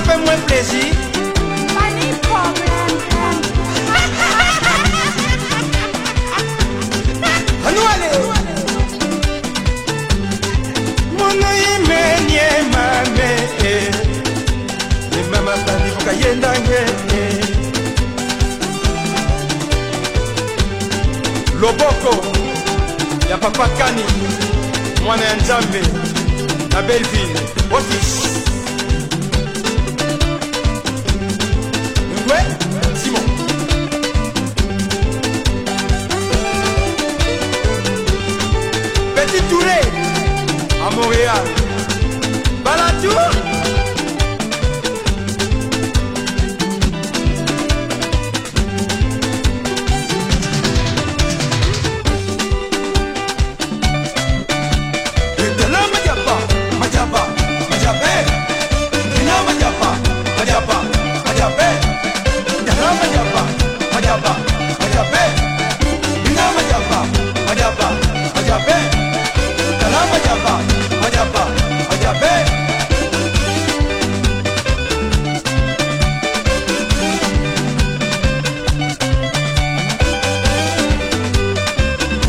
pa fe mwen plezi Pa ni problem Anou ale Mwana yeme nye mame Ne mama pani fuka yenda nye Loboko ya papa kani mwana ya nzambe na belleville otis Montréal. Balatou!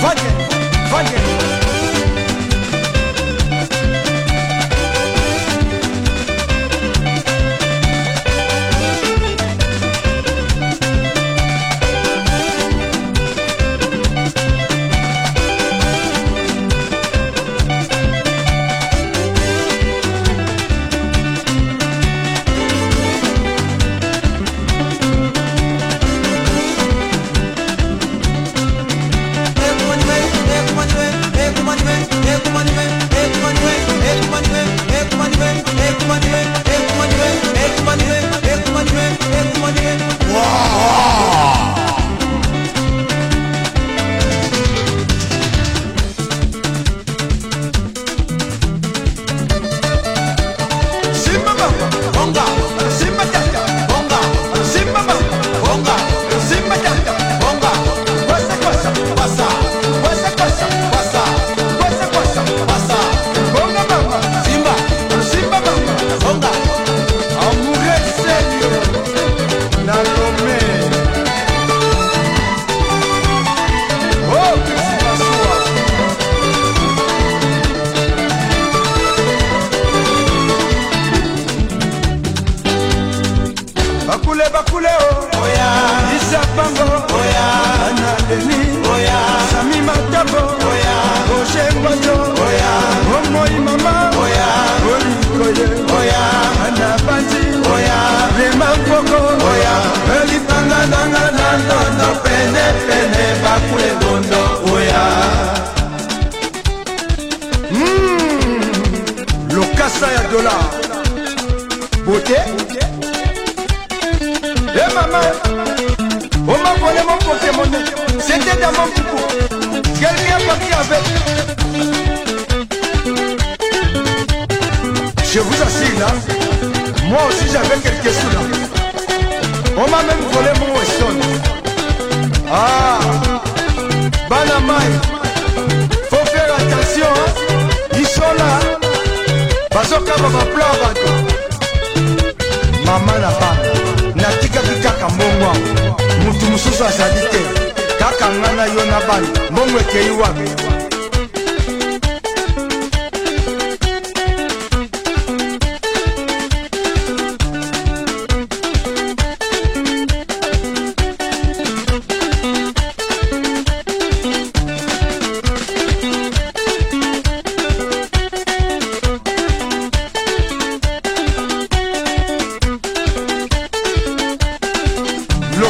Vanje, Vanje. m'a même volé mon Wesson. Ah, Banamai, faut faire attention. Hein? Ils sont là. bazoka baplan bato mama na ba natikaki kaka mbongwa motu mosusu azali te kaka nga na yo na bana mbongo ekei wapi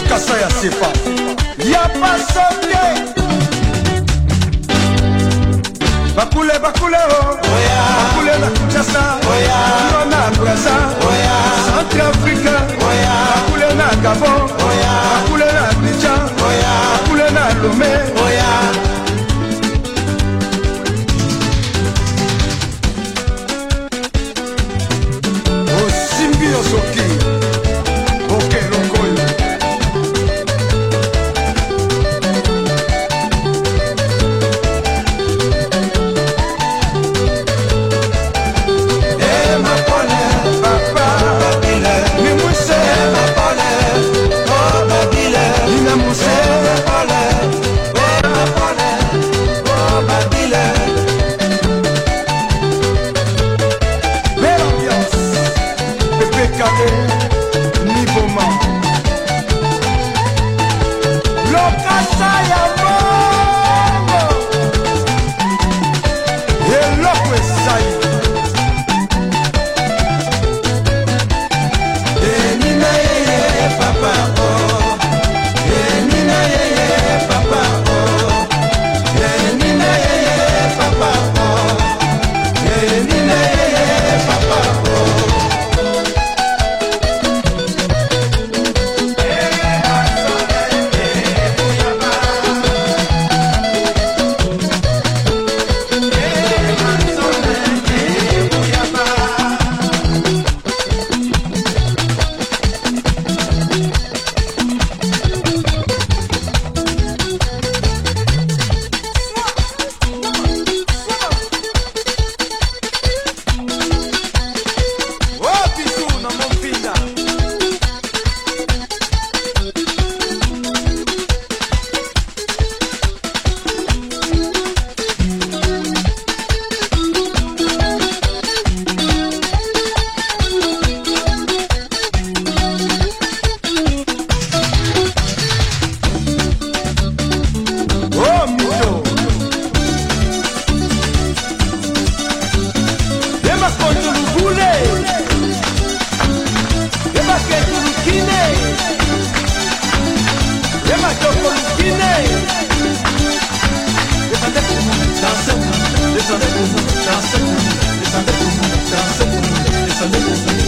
kasa ya sepa ya pasoke bakule bakule bakule na kinshasa kino na braza centre afrika bakule na gabon bakule na abidjan bakule na lome